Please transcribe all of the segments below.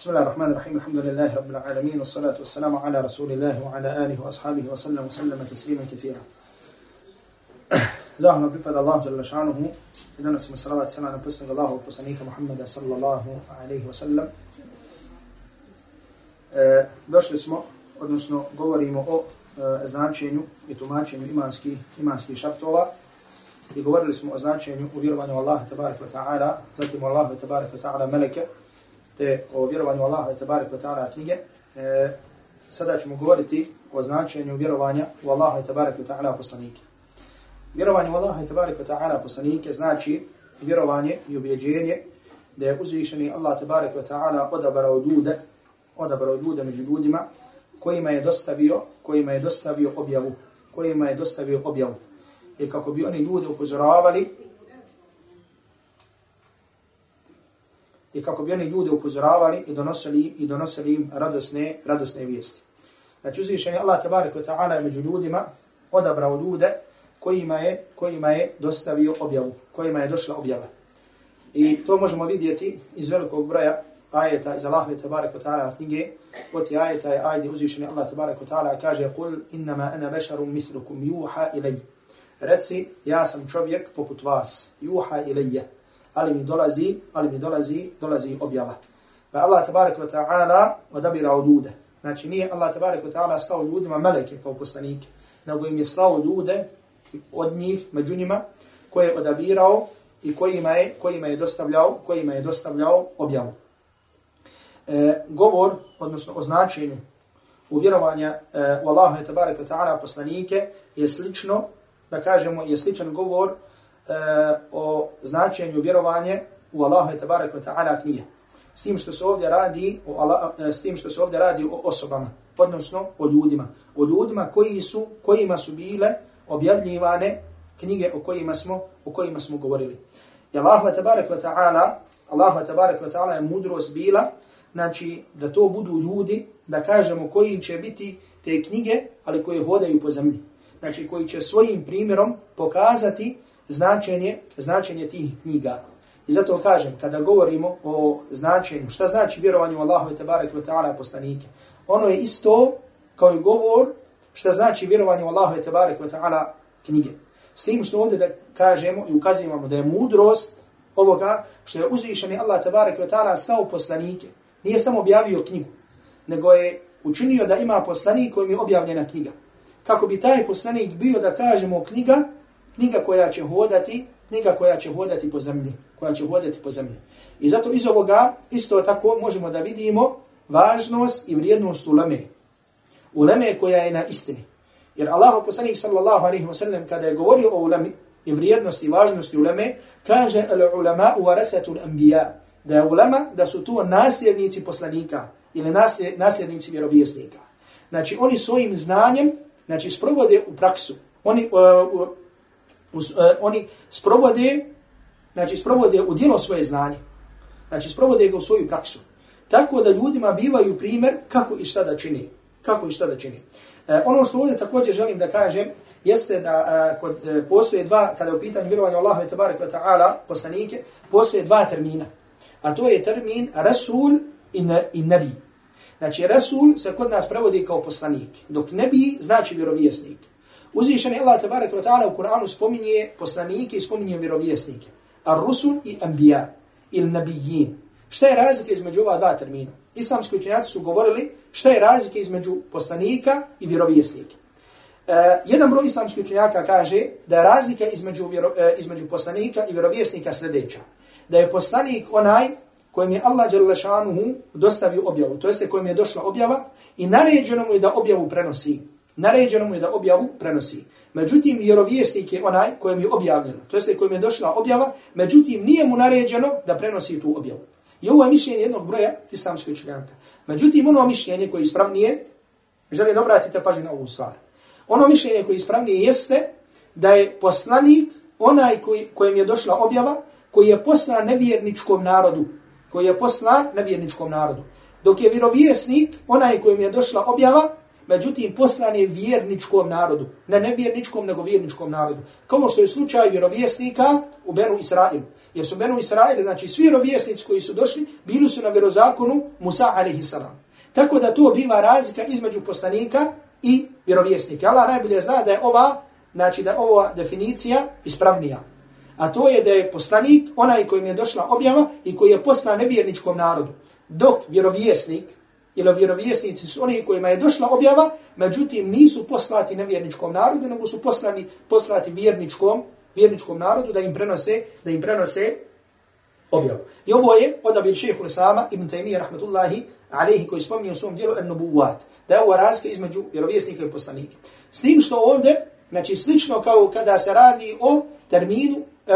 بسم الله الرحمن الرحيم الحمد لله رب العالمين والصلاة والسلام على رسول الله وعلى آله وأصحابه وسلم وسلم تسليما كثيرا زاهما بفضل الله جل شانه إذا نسمى صلاة والسلام على بسم الله وبسنيك محمد صلى الله عليه وسلم došli smo, odnosno govorimo o e, značenju i tumačenju imanskih imanski šartova. I govorili smo o značenju u vjerovanju Allaha tabaraka ta'ala, zatim Allaha tabaraka ta'ala meleke, te o vjerovanju Allaha tabaraka wa ta'ala knjige. E, sada ćemo govoriti o značenju vjerovanja u Allaha tabaraka wa ta'ala poslanike. Vjerovanje u Allaha tabaraka ta'ala poslanike znači vjerovanje i ubjeđenje da je uzvišeni Allah tabaraka ta'ala odabrao ljude, odabrao ljude među ljudima kojima je dostavio, kojima je dostavio objavu, kojima je dostavio objavu. I kako bi oni ljude upozoravali i kako bi oni ljude upozoravali i donosili i donosili im radosne radosne vijesti. Znači uzvišeni Allah tabarik wa taala je među ljudima odabrao ljude kojima je kojima je dostavio objavu, kojima je došla objava. I to možemo vidjeti iz velikog broja ajeta iz Allahove tabarik wa taala knjige. Oti ajeta je ajde uzvišeni Allah tabarik wa taala kaže kul inma ana basharun mithlukum yuha ilay. Reci ja sam čovjek poput vas. juha ilayya ali mi dolazi, ali mi dolazi, dolazi objava. Pa Allah tabarak wa ta'ala odabira od ljude. Znači nije Allah tabarak wa ta'ala slao ljudima meleke kao poslanike, nego im je slao ljude od njih, među njima, koje je odabirao i kojima je, kojima je dostavljao, kojima je dostavljao objavu. E, govor, odnosno značenju uvjerovanja e, u Allahu tabarak wa ta'ala poslanike je slično, da kažemo, je sličan govor E, o značenju vjerovanje u Allahu tebarek ve taala knjige. S tim što se ovdje radi o Allah, uh, e, s tim što se ovdje radi o osobama, odnosno o ljudima, o ljudima koji su kojima su bile objavljivane knjige o kojima smo o kojima smo govorili. I Allahu te barek ve taala, Allahu te barek ve taala je mudrost bila znači da to budu ljudi, da kažemo koji će biti te knjige, ali koje hodaju po zemlji. Znači koji će svojim primjerom pokazati značenje, značenje tih knjiga. I zato kažem, kada govorimo o značenju, šta znači vjerovanje u Allahove tabarek wa taala poslanike, ono je isto kao i govor šta znači vjerovanje u Allahove tabarek wa taala knjige. S tim što ovdje da kažemo i ukazujemo da je mudrost ovoga što je uzvišeni Allah tabarek wa taala stao poslanike, nije samo objavio knjigu, nego je učinio da ima poslanik kojim je objavljena knjiga. Kako bi taj poslanik bio da kažemo knjiga, knjiga koja će hodati, knjiga koja će hodati po zemlji, koja će hodati po zemlji. I zato iz ovoga isto tako možemo da vidimo važnost i vrijednost uleme. Uleme koja je na istini. Jer Allah poslanik sallallahu alaihi wa sallam kada je govorio o ulemi i vrijednosti i važnosti uleme, kaže al ulama warathatul anbiya. Da je ulema, da su to nasljednici poslanika ili nasljednici vjerovjesnika. Znači oni svojim znanjem, znači sprovode u praksu. Oni uh, us, uh, e, oni sprovode, znači sprovode u djelo svoje znanje. Znači sprovode ga u svoju praksu. Tako da ljudima bivaju primjer kako i šta da čini. Kako i šta da čini. Uh, ono što ovdje također želim da kažem, jeste da uh, kod, uh, postoje dva, kada je u pitanju vjerovanja Allahove i wa ta'ala, poslanike, postoje dva termina. A to je termin Rasul i, ne, i Nabi. Znači, Rasul se kod nas prevodi kao poslanik, dok Nebi znači vjerovjesnik. Uzvišen Allah tabarak wa ta'ala u Kur'anu spominje poslanike i spominje vjerovjesnike. Ar-Rusul i Anbiya il Nabijin. Šta je razlika između ova dva termina? Islamski učenjaci su govorili šta je razlika između poslanika i vjerovjesnika. Uh, jedan broj islamskih učenjaka kaže da je razlika između, vjero, uh, između poslanika i vjerovjesnika sljedeća. Da je poslanik onaj kojim je Allah Đalešanuhu dostavio objavu, to jeste kojim je došla objava i naređeno mu je da objavu prenosi naređeno mu je da objavu prenosi. Međutim, vjerovjesnik je onaj kojem je objavljeno, to jeste kojem je došla objava, međutim, nije mu naređeno da prenosi tu objavu. I ovo je mišljenje jednog broja islamskoj učenjaka. Međutim, ono mišljenje koje je ispravnije, želim da obratite pažnju na ovu stvar. Ono mišljenje koje je ispravnije jeste da je poslanik onaj koji, kojem je došla objava, koji je poslan nevjerničkom narodu. Koji je poslan nevjerničkom narodu. Dok je vjerovjesnik onaj kojem je došla objava, međutim poslan je vjerničkom narodu. Ne nevjerničkom, nego vjerničkom narodu. Kao što je slučaj vjerovjesnika u Benu Israilu. Jer su Benu Israilu, znači svi vjerovjesnici koji su došli, bili su na vjerozakonu Musa a.s. Tako da to biva razlika između poslanika i vjerovjesnika. Allah najbolje zna da je ova, znači da je ova definicija ispravnija. A to je da je poslanik onaj kojim je došla objava i koji je poslan nevjerničkom narodu. Dok vjerovjesnik, ili vjerovjesnici su oni kojima je došla objava, međutim nisu poslati nevjerničkom narodu, nego su poslani, poslati vjerničkom, vjerničkom narodu da im prenose, da im prenose objavu. I ovo je odabir šehehu Lisama ibn Taymiyyah rahmatullahi alaihi koji spominje u svom dijelu An-Nubuwat. Da je ovo razlika između vjerovjesnika i poslanika. S tim što ovdje, znači slično kao kada se radi o terminu e,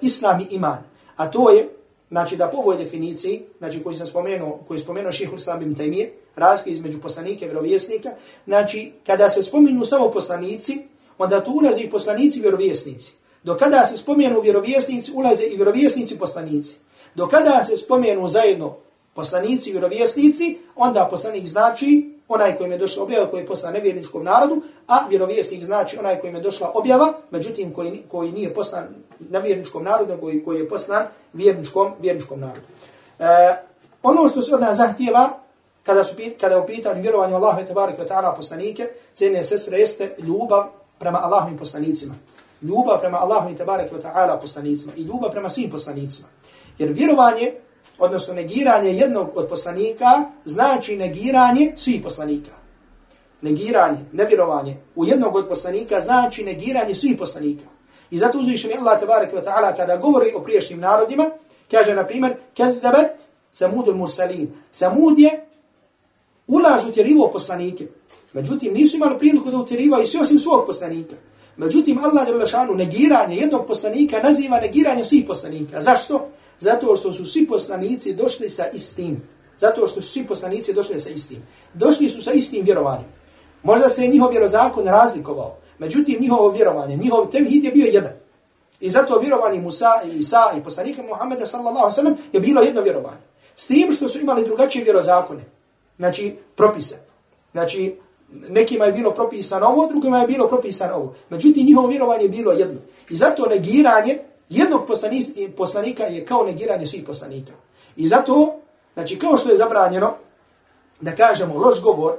islam i iman. A to je, znači da po ovoj definiciji, znači koji sam spomenuo, koji je spomenuo šehehu Lisama ibn Taymiyyah, razlika između poslanika i vjerovjesnika, znači kada se spomenu samo poslanici, onda tu ulaze i poslanici i vjerovjesnici. Do kada se spomenu vjerovjesnici, ulaze i vjerovjesnici poslanici. Do kada se spomenu zajedno poslanici i vjerovjesnici, onda poslanik znači onaj kojim je došla objava koji je poslan nevjerničkom narodu, a vjerovjesnik znači onaj kojim je došla objava, međutim koji, koji nije poslan nevjerničkom narodu, i koji je poslan vjerničkom, vjerničkom narodu. E, ono što se od nas zahtjeva, kada, su, kada je u pitanju vjerovanje Allahu i tabarik wa ta'ala poslanike, cijene sestre jeste ljubav prema Allahovim poslanicima ljubav prema Allahu i tabaraka wa ta'ala poslanicima i ljubav prema svim poslanicima. Jer vjerovanje, odnosno negiranje jednog od poslanika, znači negiranje svih poslanika. Negiranje, nevjerovanje u jednog od poslanika znači negiranje svih poslanika. I zato uzvišeni Allah tabarak wa ta'ala kada govori o priješnjim narodima, kaže na primjer, kadzabat thamudul mursalin. Thamud je ulaž utjerivo poslanike. Međutim, nisu imali priliku da utjerivaju sve osim svog poslanika. Međutim, Allah je lašanu negiranje jednog poslanika naziva negiranje svih poslanika. Zašto? Zato što su svi poslanici došli sa istim. Zato što su svi poslanici došli sa istim. Došli su sa istim vjerovanjem. Možda se je njihov vjerozakon razlikovao. Međutim, njihovo vjerovanje, njihov temhid je bio jedan. I zato vjerovanje Musa i Isa i poslanika Muhammeda sallallahu sallam je bilo jedno vjerovanje. S tim što su imali drugačije vjerozakone. Znači, propise. Znači, nekima je bilo propisano ovo, drugima je bilo propisano ovo. Međutim, njihovo vjerovanje je bilo jedno. I zato negiranje jednog poslanika je kao negiranje svih poslanika. I zato, znači, kao što je zabranjeno da kažemo loš govor,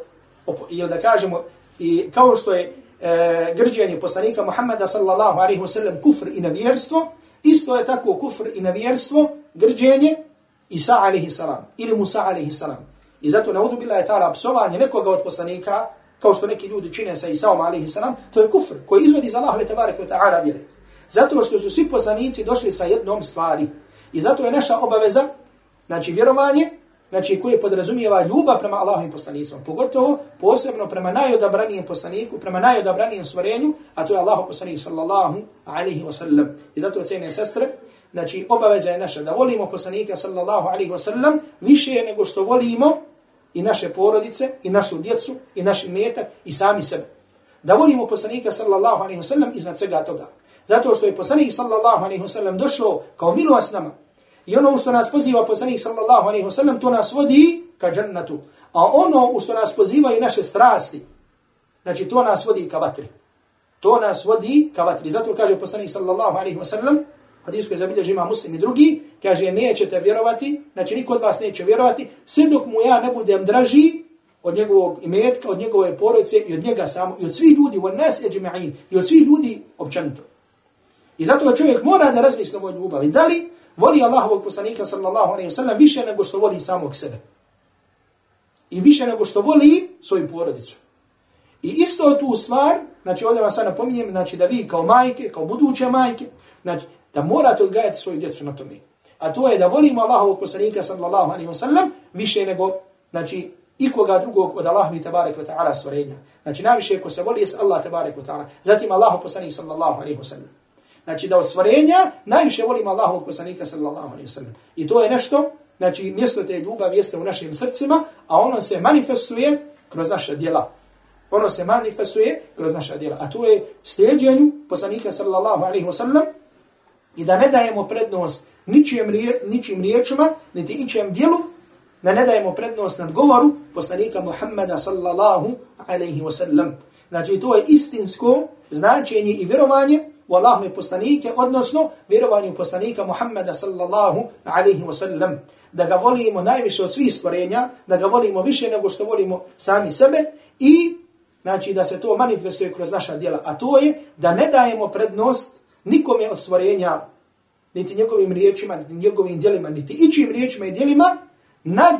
ili da kažemo, i kao što je e, grđenje poslanika Muhammeda sallallahu alaihi wa sallam kufr i nevjerstvo, isto je tako kufr i nevjerstvo grđenje Isa alaihi salam, ili Musa alaihi salam. I zato na uzubila je ta'ala psovanje nekoga od poslanika, kao što neki ljudi čine sa Isaom alaihi salam, to je kufr koji izvodi za Allahove tabareke wa ta'ala vjere. Zato što su svi poslanici došli sa jednom stvari. I zato je naša obaveza, znači vjerovanje, znači koje podrazumijeva ljubav prema Allahovim poslanicima. Pogotovo posebno prema najodabranijem poslaniku, prema najodabranijem stvorenju, a to je Allahu poslanik sallallahu alaihi wa sallam. I zato cijene sestre, znači obaveza je naša da volimo poslanika sallallahu alaihi wa sallam više nego što volimo i naše porodice, i našu djecu, i naš imetak, i sami sebe. Da volimo poslanika sallallahu alaihi wa sallam iznad svega toga. Zato što je poslanik sallallahu alaihi wa sallam došao kao milost nama. I ono što nas poziva poslanik sallallahu alaihi wa sallam, to nas vodi ka džennetu. A ono u što nas poziva i naše strasti, znači to nas vodi ka vatri. To nas vodi ka vatri. Zato kaže poslanik sallallahu alaihi wa sallam, hadisku je zabilježi ima muslim i drugi, kaže nećete vjerovati, znači niko od vas neće vjerovati, sve dok mu ja ne budem draži od njegovog imetka, od njegove porodice i od njega samo, i od svih ljudi, od nas je i od svih ljudi općenito. I zato čovjek mora da razmisli o ljubavi. Da li voli Allahovog poslanika sallallahu alaihi wa sallam više nego što voli samog sebe? I više nego što voli svoju porodicu. I isto tu stvar, znači ovdje vam sad napominjem, znači da vi kao majke, kao buduće majke, znači da morate odgajati svoju djecu na tome. A to je da volimo Allahovog poslanika sallallahu alaihi wa sallam više nego, znači, ikoga drugog od Allaha mi tabarek wa ta'ala stvorenja. Znači, najviše ko se voli je Allah tabarek wa ta'ala. Zatim Allahov poslanik sallallahu alaihi wa sallam. Znači, da od stvorenja najviše volimo Allahovog poslanika sallallahu alaihi wa sallam. I to je nešto, znači, mjesto te ljubav jeste u našim srcima, a ono se manifestuje kroz naša djela. Ono se manifestuje kroz naša djela. A to je sljeđenju poslanika sallallahu alaihi wa sallam, i da ne dajemo prednost ničim, rije, ničim riječima, niti ičem djelu, da ne dajemo prednost nad govoru poslanika Muhammeda sallallahu alaihi wa sallam. Znači, to je istinsko značenje i vjerovanje u Allahove poslanike, odnosno vjerovanju poslanika Muhammeda sallallahu alaihi wa sallam. Da ga volimo najviše od svih stvorenja, da ga volimo više nego što volimo sami sebe i znači da se to manifestuje kroz naša djela. A to je da ne dajemo prednost nikome od stvorenja, niti njegovim riječima, niti njegovim djelima, niti ičim riječima i djelima, nad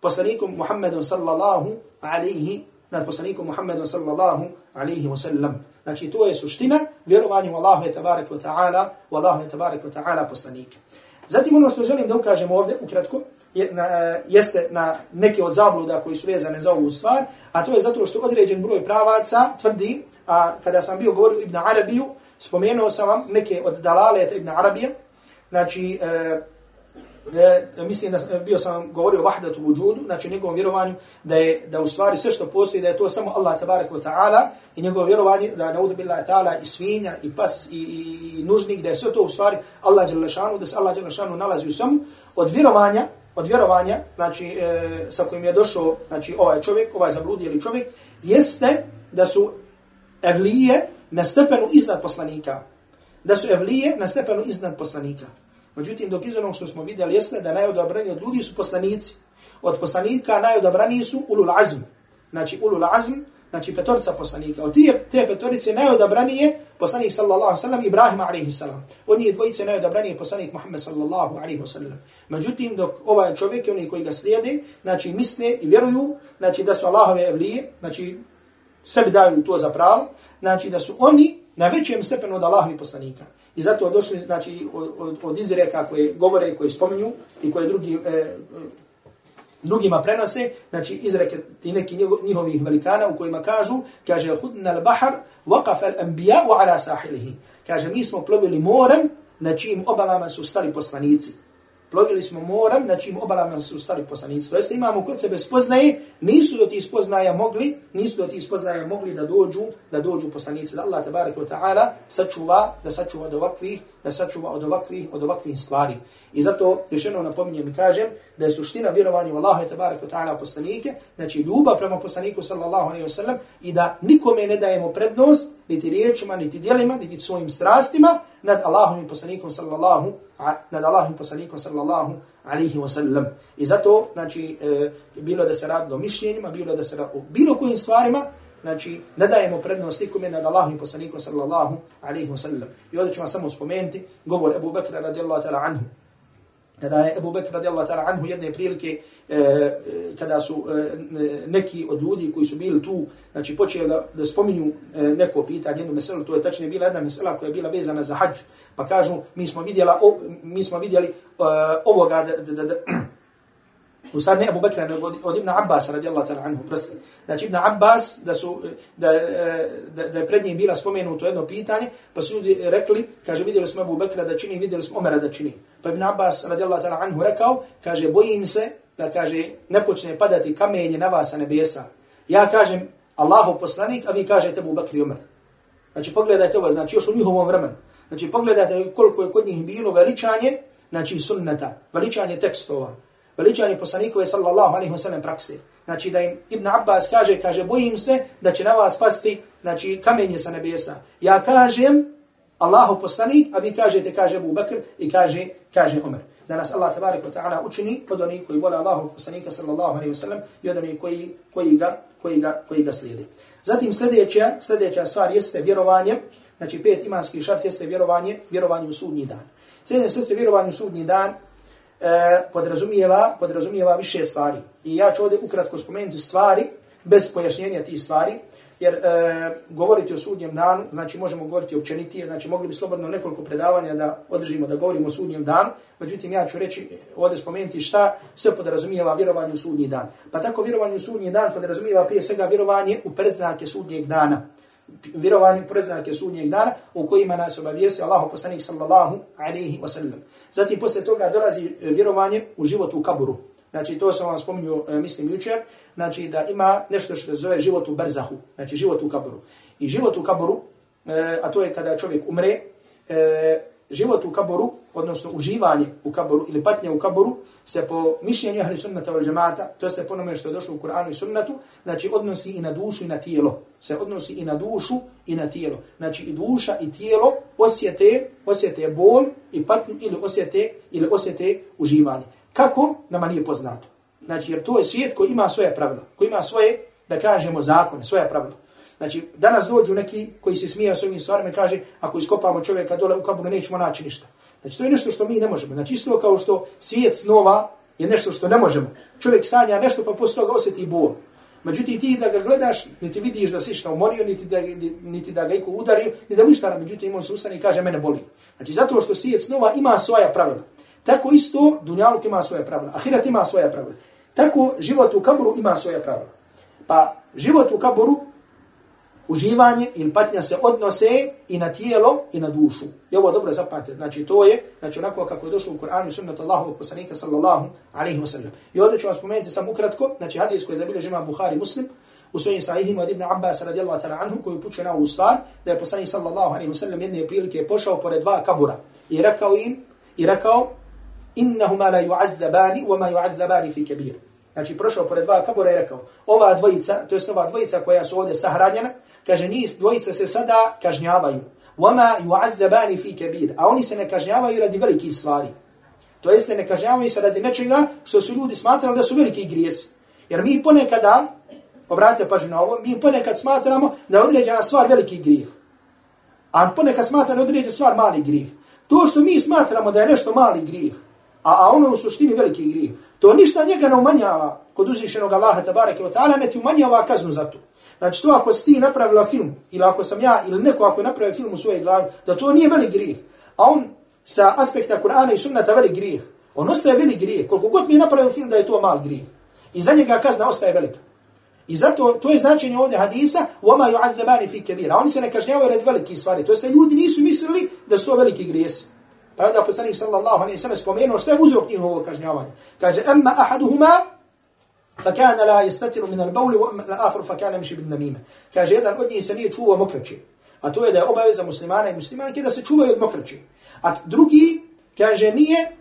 poslanikom Muhammedom sallallahu alaihi nad poslanikom Muhammedom sallallahu alaihi wa sallam. Znači, to je suština vjerovanja u Allahu je tabarak wa ta'ala, u Allahu je tabarak wa ta'ala poslanike. Zatim ono što želim da ukažem ovdje, ukratko, je, na, eh, jeste na neke od zabluda koji su vezane za ovu stvar, a to je zato što određen broj pravaca tvrdi, a kada sam bio govorio Ibn Arabiju, spomenuo sam vam neke od dalaleta Ibn Arabije, znači, e, e, mislim da bio sam govorio vahdatu vujudu, znači njegovom vjerovanju da je da u stvari sve što postoji da je to samo Allah tebarek ve taala i njegovo vjerovanje da nauzu billahi taala i svinja i pas i, i, i nužnik da je sve to u stvari Allah dželle šanu da se Allah dželle šanu nalazi u svemu od vjerovanja od vjerovanja znači e, sa kojim je došao znači ovaj čovjek ovaj zabludili čovjek jeste da su evlije na stepenu iznad poslanika. Da su evlije na stepenu iznad poslanika. Međutim, dok iz onog što smo vidjeli jeste da najodobraniji od ljudi su poslanici. Od poslanika najodobraniji su ulul azm. Znači ulul azm, znači petorica poslanika. Od tije, te petorice najodabrani je poslanik sallallahu sallam Ibrahim alaihi sallam. Od njih dvojice najodabrani je poslanik Muhammed sallallahu alaihi sallam. Međutim, dok ovaj čovjek i oni koji ga slijede, znači misle i vjeruju, znači da su Allahove evlije, znači sebi daju to za pravo, znači da su oni na većem stepenu od Allahovi poslanika. I zato došli znači, od, od, od izreka koje govore, i koje spominju i koje drugi, e, drugima prenose, znači izreke ti neki njihovih velikana u kojima kažu, kaže, hudna al-bahar, waqaf al-anbiya wa ala sahilihi. Kaže, mi smo plovili morem, na čijim obalama su stali poslanici plovili smo moram, na znači čim obalama su stali poslanici. To jeste imamo kod sebe spoznaje, nisu do tih spoznaja mogli, nisu do tih spoznaja mogli da dođu, da dođu poslanici. Da Allah tabaraka wa ta'ala sačuva, da sačuva do ovakvih, da sačuva od ovakvih, od ovakvih stvari. I zato još jednom napominjem i kažem da je suština vjerovanja u Allaha tabaraka ta'ala poslanike, znači ljubav prema poslaniku sallallahu alaihi wa sallam i da nikome ne dajemo prednost, niti riječima, niti dijelima, niti svojim strastima, nad Allahom i poslanikom sallallahu nad Allahom i poslanikom sallallahu alaihi wa sallam. I zato, znači, e, bilo da se radilo mišljenjima, bilo da se radilo bilo kojim stvarima, znači, ne dajemo prednost nikome nad Allahom i poslanikom sallallahu alaihi wasallam. I ovdje ću vam samo spomenuti govor Ebu Bekra radijallahu ta'ala anhu, kada je Abu Bekra radijallahu ta'ala anhu jedne prilike e, e kada su e, e, neki od ljudi koji su bili tu, znači počeli da, da spominju e, neko pitanje, jednu meselu, to je tačnije bila jedna mesela koja je bila vezana za hađ, pa kažu mi smo vidjeli, o, mi smo vidjeli e, ovoga da, da, da, da U ne Abu Bakra, nego od Ibn Abbas radijallahu ta'ala anhu, prosti. Znači Ibn Abbas, da, su, e, da, e, da, da je pred njim bila spomenuto jedno pitanje, pa su ljudi rekli, kaže, vidjeli smo Abu Bekra da čini, vidjeli smo Omera da čini. Pa Ibn Abbas radijallahu ta'ala anhu rekao, kaže, bojim se da, kaže, ne počne padati kamenje na vas, a nebesa. Ja kažem, Allahu poslanik, a vi kažete Abu Bakri Omer. Znači, pogledajte ovo, znači, još u njihovom vremenu. Znači, pogledajte koliko je kod njih bilo veličanje, znači, sunneta, veličanje tekstova veličanje poslanikove sallallahu alaihi wa sallam prakse. Znači da im Ibn Abbas kaže, kaže, bojim se da će na vas pasti znači, kamenje sa nebesa. Ja kažem, Allahu poslanik, a vi kažete, kaže Abu Bakr i kaže, kaže Umar. Da nas Allah tabarik wa ta'ala učini od onih koji vole Allahu poslanika sallallahu alaihi wa sallam i od onih koji, koji, ga, koji, ga, koji ga slijede. Zatim sljedeća, sljedeća stvar jeste vjerovanje, znači pet imanskih šart jeste vjerovanje, vjerovanje u sudnji dan. Cijenje sestre, vjerovanje u sudnji dan, e, podrazumijeva, podrazumijeva više stvari. I ja ću ovdje ukratko spomenuti stvari, bez pojašnjenja tih stvari, jer e, govoriti o sudnjem danu, znači možemo govoriti općenitije, znači mogli bi slobodno nekoliko predavanja da održimo da govorimo o sudnjem danu, međutim ja ću reći ovdje spomenuti šta sve podrazumijeva vjerovanje u sudnji dan. Pa tako vjerovanje u sudnji dan podrazumijeva prije svega vjerovanje u predznake sudnjeg dana vjerovanje preznake sudnjeg dana u kojima nas obavijesti Allahu poslanik sallallahu alaihi ve sellem. Zatim posle toga dolazi e, vjerovanje u život u kaburu. Znači to sam vam spominio, e, mislim jučer, znači da ima nešto što se zove život u berzahu, znači život u kaburu. I život u kaburu, e, a to je kada čovjek umre, život u kaburu odnosno uživanje u kaboru ili patnje u kaboru, se po mišljenju ahli sunnata ili džemata, to se po onome što je došlo u Kur'anu i sunnatu, znači odnosi i na dušu i na tijelo. Se odnosi i na dušu i na tijelo. Znači i duša i tijelo osjete, osjete bol i patnju ili osjete, ili osjete uživanje. Kako? Nama nije poznato. Znači jer to je svijet koji ima svoje pravila, koji ima svoje, da kažemo, zakone, svoje pravila. Znači, danas dođu neki koji se smija s ovim stvarima i kaže, ako iskopamo čovjeka dole u kaburu, nećemo naći ništa. Znači, to je nešto što mi ne možemo. Znači, isto kao što svijet snova je nešto što ne možemo. Čovjek sanja nešto, pa posle toga osjeti bol. Međutim, ti da ga gledaš, niti vidiš da si šta umorio, niti da, niti da ga iko udario, ni da mu ništa, međutim, on se ustane i kaže, mene boli. Znači, zato što svijet snova ima svoja pravila. Tako isto, Dunjaluk ima svoje pravila, Ahirat ima svoje pravila. Tako, život u kaburu ima svoje pravila. Pa, život u kaburu uživanje ili patnja se odnose i na tijelo i na dušu. I ovo dobro zapamtite. Znači to je, znači onako kako je došlo u Kur'anu i sunnatu Allahovog poslanika sallallahu alaihi wa sallam. I ovdje ću vam spomenuti sam ukratko, znači hadis koji je zabilje žima Bukhari muslim, u svojim sahihima od Ibn Abbas radijallahu ta'ala anhu koji upućuje na ovu stvar, da je poslanik sallallahu alaihi wa sallam jedne prilike pošao pored dva kabura i rekao im, i rekao, innahuma la yu'adzabani wa ma yu'adzabani fi kabir. Znači prošao pored dva kabura i rekao, ova dvojica, to je ova dvojica koja su ovdje sahranjena, kaže njih dvojica se sada kažnjavaju. Wama yu'adzabani fi kabir. A oni se ne kažnjavaju radi velikih stvari. To jeste ne kažnjavaju se radi nečega što su ljudi smatrali da su veliki grijesi. Jer mi ponekada, obratite pažnju na ovo, mi ponekad smatramo da je određena stvar veliki grijeh. A ponekad smatramo da je određena stvar mali grijeh. To što mi smatramo da je nešto mali grijeh, a, a ono u suštini veliki grijeh, to ništa njega ne umanjava kod uzvišenog Allaha tabareke wa ta'ala, ne ti umanjava kaznu za to. Znači to ako si ti napravila film, ili ako sam ja, ili neko ako je napravio film u svojej glavi, da to nije velik grijeh. A on sa aspekta Kur'ana i sunnata velik grijeh. On ostaje velik grijeh. Koliko god mi je napravio film da je to mal grijeh. I za njega kazna ostaje velika. I zato to je značenje ovdje hadisa وَمَا يُعَذَّبَانِ فِي كَبِيرَ. A oni se ne kažnjavaju red veliki stvari. To jeste ljudi nisu mislili da su to veliki grijesi. Pa onda poslanik sallallahu alaihi sallam spomenuo što je uzrok njihovog kažnjavanja. Kaže, أَمَّا أَحَدُهُمَا فكان لا يستتر من البول واما الاخر فكان يمشي بالنميمه kaže jedan od njih se nije čuvao mokraće a to je da je obaveza muslimana i muslimanke da se čuvaju od mokraće a drugi kaže nije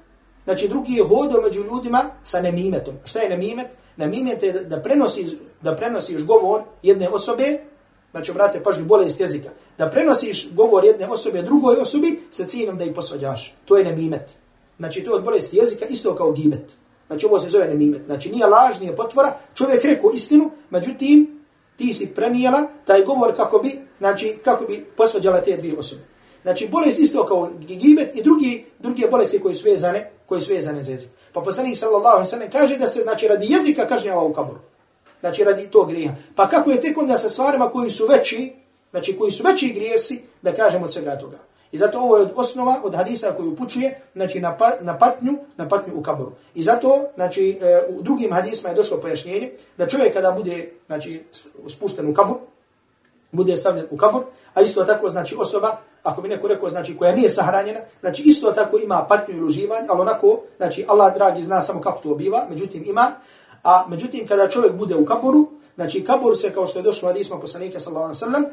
znači drugi je hodio među ljudima sa nemimetom šta je nemimet nemimet je da prenosi da prenosiš govor jedne osobe znači brate pažnju bolest jezika da prenosiš govor jedne osobe drugoj osobi sa ciljem da ih posvađaš to je nemimet znači to je od bolesti jezika isto kao gibet Znači ovo se zove nemimet. Znači nije laž, nije potvora. Čovjek rekao istinu, međutim ti si prenijela taj govor kako bi, znači kako bi posvađala te dvije osobe. Znači bolest isto kao gibet i drugi druge bolesti koje su vezane, koje su vezane za jezik. Pa poslanik sallallahu alejhi ve sellem kaže da se znači radi jezika kažnjava u kaburu. Znači radi tog grija. Pa kako je tek onda sa stvarima koji su veći, znači koji su veći grijesi, da kažemo od svega toga. I zato ovo je od osnova, od hadisa koji upućuje, znači na, pa, na patnju, na patnju u kaboru. I zato, znači, e, u drugim hadisma je došlo pojašnjenje, da čovjek kada bude, znači, spušten u kabor, bude stavljen u kabor, a isto tako, znači, osoba, ako bi neko rekao, znači, koja nije sahranjena, znači, isto tako ima patnju i uživanje, ali onako, znači, Allah, dragi, zna samo kako to biva, međutim, ima, a međutim, kada čovjek bude u kaboru, znači, kabor se, kao što je došlo hadisma poslanika, sallallahu alaihi sallam,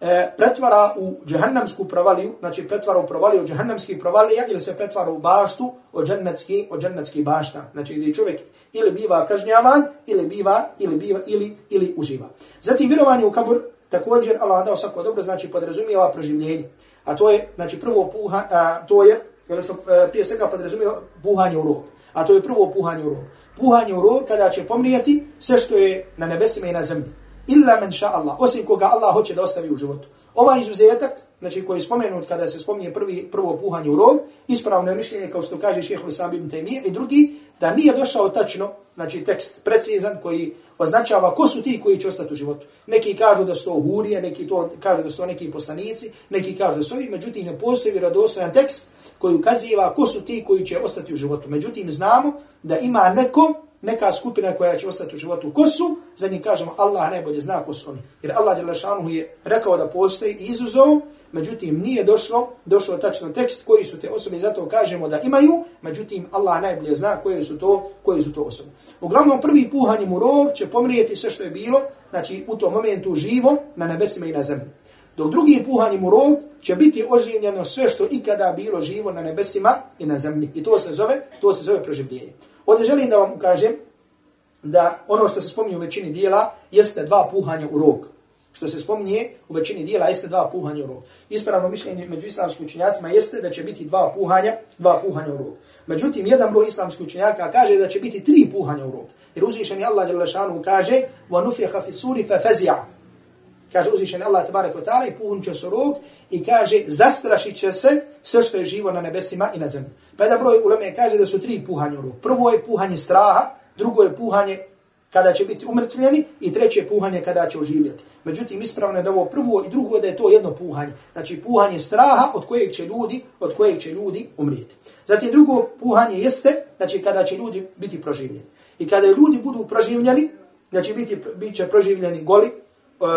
e, pretvara u džahannamsku provaliju, znači pretvara u provaliju džahannamskih provalija ili se pretvara u baštu od džennetski, od džennetski bašta. Znači gdje čovjek ili biva kažnjavan, ili biva, ili biva, ili, ili uživa. Zatim vjerovanje u kabur, također Allah dao svako dobro, znači podrazumijeva proživljenje. A to je, znači prvo puha, a, to je, kada se prije svega podrazumijeva puhanje u rob. A to je prvo puhanje u rob. Puhanje u rob kada će pomrijeti sve što je na nebesima i na zemlji illa men ša Allah, osim koga Allah hoće da ostavi u životu. Ovaj izuzetak, znači koji je spomenut kada se spominje prvi, prvo puhanje u rog, ispravno je mišljenje kao što kaže šehr Lusam ibn Taymiye i drugi, da nije došao tačno, znači tekst precizan koji označava ko su ti koji će ostati u životu. Neki kažu da su to hurije, neki to kažu da su to neki poslanici, neki kažu da su ovi, međutim ne postoji vjerodostojan tekst koji ukaziva ko su ti koji će ostati u životu. Međutim znamo da ima neko neka skupina koja će ostati u životu. Ko su? Za njih kažemo Allah najbolje zna ko su oni. Jer Allah je rekao da postoji i izuzov, međutim nije došlo, došlo tačno tekst koji su te osobe, i zato kažemo da imaju, međutim Allah najbolje zna koje su to, koje su to osobe. Uglavnom prvi puhanjem u će pomrijeti sve što je bilo, znači u tom momentu živo na nebesima i na zemlji. Dok drugim puhanjem u će biti oživljeno sve što ikada bilo živo na nebesima i na zemlji. I to se zove, to se zove proživljenje. Ovdje želim da vam ukažem da ono što se spominje u većini dijela jeste dva puhanja u rog. Što se spominje u većini dijela jeste dva puhanja u rog. Ispravno mišljenje među islamskim učenjacima jeste da će biti dva puhanja, dva puhanja u rog. Međutim, jedan broj islamskih učenjaka kaže da će biti tri puhanja u rog. Jer uzvišeni Allah Đalešanu kaže وَنُفِيَهَ فِي سُورِ فَفَزِعَ Kaže uzvišen Allah tabarek wa ta'ala i puhun će se i kaže zastrašit će se sve što je živo na nebesima i na zemlji. Pa jedan broj uleme kaže da su tri puhanje u ruk. Prvo je puhanje straha, drugo je puhanje kada će biti umrtvljeni i treće puhanje kada će oživjeti. Međutim, ispravno je da ovo prvo i drugo da je to jedno puhanje. Znači puhanje straha od kojeg će ljudi, od kojeg će ljudi umrijeti. Zatim drugo puhanje jeste, znači kada će ljudi biti proživljeni. I kada ljudi budu proživljeni, znači biti, bit će proživljeni goli, uh,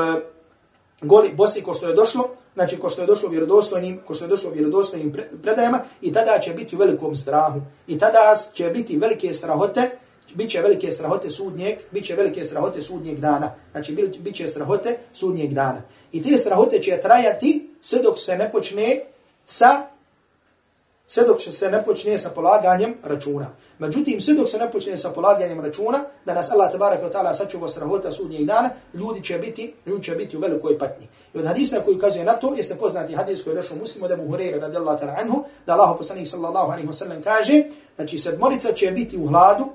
goli bosi ko što je došlo, znači ko što je došlo vjerodostojnim, ko što je došlo vjerodostojnim predajama i tada će biti u velikom strahu. I tada će biti velike strahote, bit će velike strahote sudnjeg, bit će velike strahote sudnjeg dana. Znači bit će strahote sudnjeg dana. I te strahote će trajati sve dok se ne počne sa sve dok se ne počne sa polaganjem računa. Međutim, sve dok se ne počne sa polaganjem računa, da nas Allah tabaraka wa ta'ala sačuva strahota sudnjeg dana, ljudi će biti, ljudi će biti u velikoj patnji. I od hadisa koji ukazuje na to, jeste poznati hadis koji je došao muslimu, da buhurira Hureyre radijallahu ta'ala anhu, da Allah poslanih sallallahu alaihi wa sallam kaže, znači sedmorica će biti u hladu,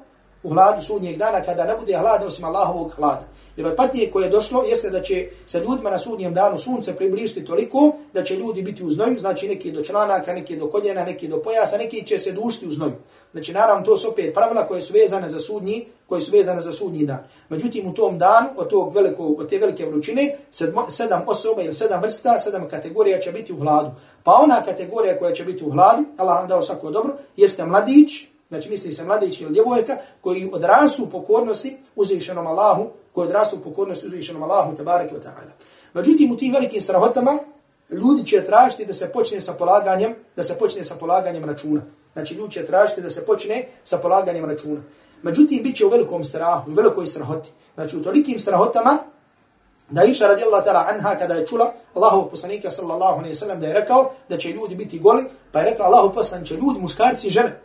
u hladu sudnjeg dana kada ne bude hlada osim Allahovog hlada. Jer od koje je došlo jeste da će se ljudima na sudnjem danu sunce približiti toliko da će ljudi biti u znoju, znači neki do članaka, neki do koljena, neki do pojasa, neki će se dušiti u znoju. Znači naravno to su opet pravila koje su vezane za sudnji, koje su vezane za sudnji dan. Međutim u tom danu od tog velikog od te velike vrućine sedam osoba ili sedam vrsta, sedam kategorija će biti u hladu. Pa ona kategorija koja će biti u hladu, Allah vam dao svako dobro, jeste mladić, znači misli se mladić ili djevojka koji odrasu pokornosti uzvišenom Allahu koji odrasu u pokornosti uzvišenom Allahu tabaraka wa ta'ala. Međutim, u tim velikim strahotama, ljudi će tražiti da se počne sa polaganjem, da se počne sa polaganjem računa. Znači, ljudi će tražiti da se počne sa polaganjem računa. Međutim, bit će u velikom strahu, u velikoj strahoti. Znači, u tolikim strahotama, da iša radijallahu ta'ala anha kada je čula Allahu poslanika sallallahu alaihi sallam da je rekao da će ljudi biti goli, pa je rekao Allahu poslanik će ljudi, muškarci i žene.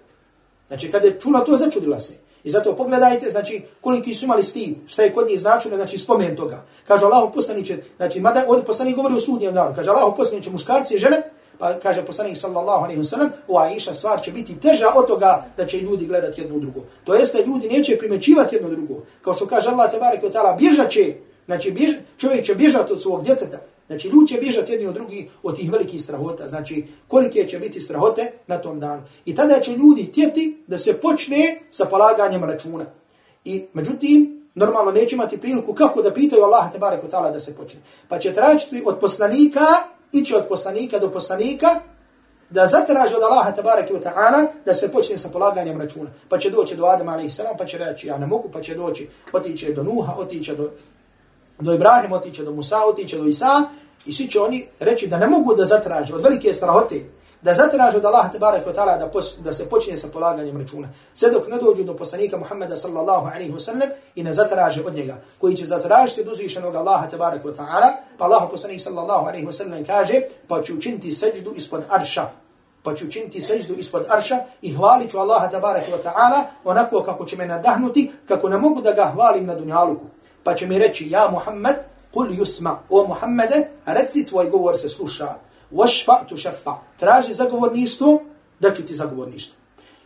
Znači, kada je čula to, začudila se. I zato pogledajte, znači, koliki su imali stid, šta je kod njih značilo, znači, spomen toga. Kaže Allah poslaniće, znači, mada ovdje poslanik govori o sudnjem danu, kaže Allah poslaniće, muškarci i žene, pa kaže poslanik sallallahu alaihi wa sallam, o Aisha stvar će biti teža od toga da će ljudi gledati jedno drugo. To jeste, ljudi neće primećivati jedno drugo. Kao što kaže Allah, tebareke od ta'ala, bježat će, znači, bjež, čovjek će bježati od svog djeteta, Znači, ljudi će bježati jedni od drugi od tih velikih strahota. Znači, kolike će biti strahote na tom danu. I tada će ljudi tjeti da se počne sa polaganjem računa. I, međutim, normalno neće imati priliku kako da pitaju Allaha te kutala ta'ala da se počne. Pa će tražiti od poslanika, ići od poslanika do poslanika, da zatraže od Allaha tabaraka wa ta'ala da se počne sa polaganjem računa. Pa će doći do Adama alaihi salam, pa će reći ja ne mogu, pa će doći, otiće do Nuha, otiće do, do Ibrahima, otiće do Musa, otiće do Isa, i svi će oni reći da ne mogu da zatraže od velike strahote, da zatraže od Allaha tabaraka wa ta'ala da, da se počinje sa polaganjem računa. Sve dok ne dođu do poslanika Muhammeda sallallahu alaihi wasallam i ne zatraže od njega, koji će zatražiti od uzvišenog Allaha tabaraka wa ta'ala, pa Allah poslanik sallallahu alaihi wasallam kaže, pa ću učiniti seđdu ispod arša, pa ću učiniti seđdu ispod arša i hvalit ću Allaha tabaraka wa ta'ala onako kako će me nadahnuti, kako ne mogu da ga hvalim na dunjaluku pa će mi reći, ja Muhammed, kul yusma, o Muhammede, reci tvoj govor se sluša, vašfa tu šefa, traži zagovorništvo, da ću ti zagovorništvo.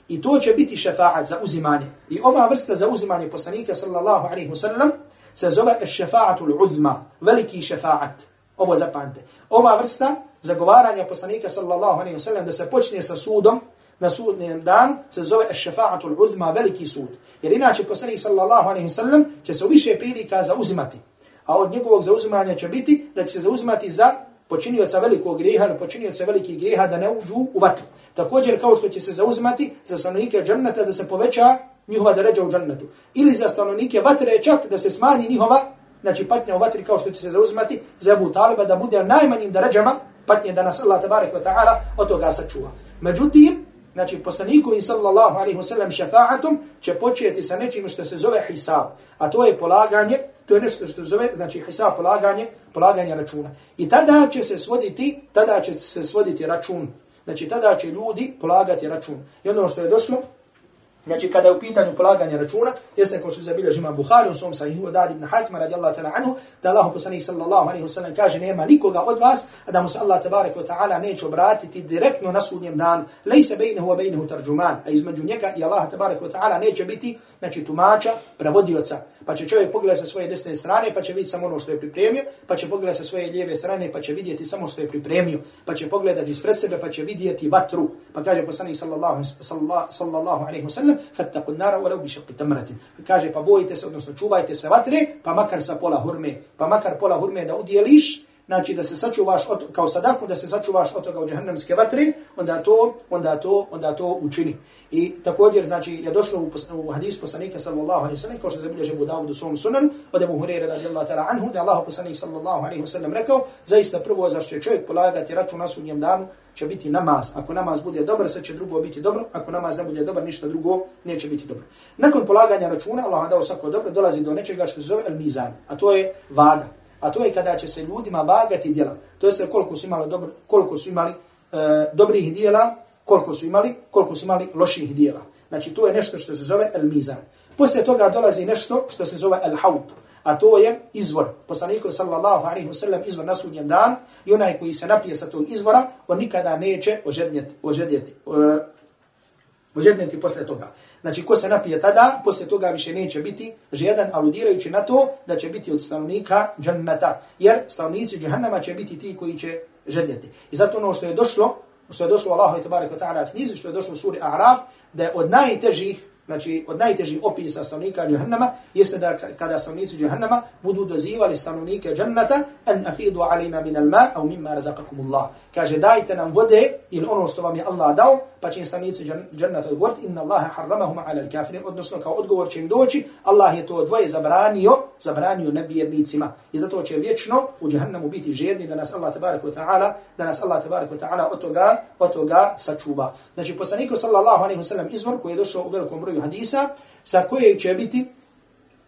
I to će biti šefaat za uzimanje. I ova vrsta za uzimanje poslanika sallallahu alaihi wasallam se zove šefaatu uzma, veliki šefaat. Ovo zapamte. Ova vrsta zagovaranja poslanika sallallahu alaihi wasallam da se počne sa sudom, na sudnijem danu se zove šefa'atul uzma, veliki sud. Jer inače poslanik sallallahu alaihi sallam će se u više prilika zauzimati. A od njegovog zauzimanja će biti da će se zauzimati za počinioca velikog grijeha počinioca velikih grijeha da ne uđu u vatru. Također kao što će se zauzimati za stanovnike džannata da se poveća njihova deređa u džennetu. Ili za stanovnike vatre čak da se smanji njihova znači patnja u vatri kao što će se zauzimati za Abu Taliba da bude najmanjim deređama patnje da nas Allah tabarek wa ta'ala od toga sačuva. Međutim, znači poslaniku i sallallahu alaihi wasallam šefa'atom će početi sa nečim što se zove hisab, a to je polaganje, to je nešto što se zove, znači hisab polaganje, polaganje računa. I tada će se svoditi, tada će se svoditi račun. Znači tada će ljudi polagati račun. I ono što je došlo, Znači, kada je u pitanju polaganja računa, jesne ko što zabilježi imam Bukhari u svom sahihu od Adi ibn Hatima radijallahu ta'ala anhu, da Allah poslanih sallallahu alaihi wa kaže, nema nikoga od vas, a da mu se Allah tabarak wa ta'ala neće obratiti direktno na sudnjem danu. Lejse bejnehu wa bejnehu tarđuman, a između njega i Allah tabarak wa ta'ala neće biti, znači, tumača, pravodioca. Pa će čovjek pogledati sa svoje desne strane, pa će vidjeti samo ono što je pripremio, pa će pogledati sa svoje lijeve strane, pa će vidjeti samo što je pripremio, pa će pogledati ispred sebe, pa će vidjeti vatru. Pa kaže poslanik sallallahu, sallallahu, alaihi wa sallam, fattaqun nara walau bi shaqqi tamratin. Kaže pa bojite se odnosno čuvajte se vatre, pa makar sa pola hurme, pa makar pola hurme da udjeliš, znači da se sačuvaš od, kao sadaku da se sačuvaš od toga u džehennemske vatre, onda to, onda to, onda to učini. I također, znači, je došlo u, u hadis poslanika sallallahu alaihi sallam, kao što zabilježe Abu Dawud u svom sunan, od Abu Hurere radijallahu ta'ala anhu, da Allah poslanik sallallahu alaihi sallam rekao, zaista prvo za što je čovjek polagati račun na sudnjem danu, će biti namaz. Ako namaz bude dobar, sve će drugo biti dobro. Ako namaz ne bude dobar, ništa drugo neće biti dobro. Nakon polaganja računa, Allah vam dao svako dobro, dolazi do nečega što se zove el-mizan, a to je vaga. A to je kada će se ljudima vagati djela. To jest koliko su imali, dobro, koliko su imali e, dobrih djela, koliko su imali, koliko su imali loših djela. Znači to je nešto što se zove el-mizan. Poslije toga dolazi nešto što se zove el-haut, a to je izvor. Poslanikov sallallahu alaihi wa sallam izvor na sudnjem dan i onaj koji se napije sa tog izvora, on nikada neće ožednjeti, ožedjeti, e, ožednjeti posle toga. Znači, ko se napije tada, posle toga više neće biti žedan, aludirajući na to da će biti od stanovnika džannata. Jer stanovnici džahannama će biti ti koji će žedjeti. I zato ono što je došlo, što je došlo Allahu i tabarik wa ta'ala knjizi, što je došlo u suri A'raf, da je od najtežih znači od najtežih opisa stanovnika džahannama jeste da kada stanovnici džahannama budu dozivali stanovnike džannata an afidu alina min alma au mimma razaqakum Allah. Kaže dajte nam vode ili ono što vam je Allah dao, pa će stanovnici džannata odgovoriti inna Allah harramahum ala al-kafirin, odnosno kao odgovor će im doći, Allah je to dvoje zabranio, zabranio nevjernicima. I zato će vječno u džahannamu biti žedni da nas Allah tabarak wa ta'ala, da nas Allah tabarak wa ta'ala od toga, od toga sačuva. Znači poslaniku sallallahu alaihi wa sallam izvor koji je došao u velikom broju hadisa, sa koje će biti,